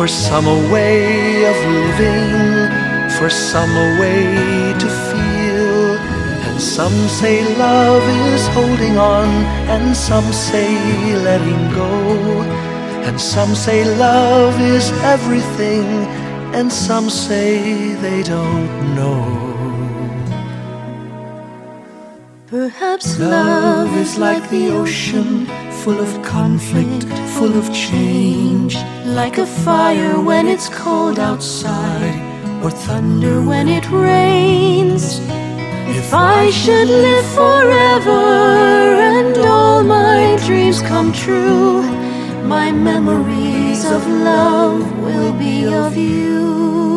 For some, a way of living, for some, a way to feel. And some say love is holding on, and some say letting go. And some say love is everything, and some say they don't know. Perhaps Love is like the ocean, full of conflict, full of change. like a fire when it's cold outside, or thunder when it rains. If I should live forever and all my dreams come true, my memories of love will be of you.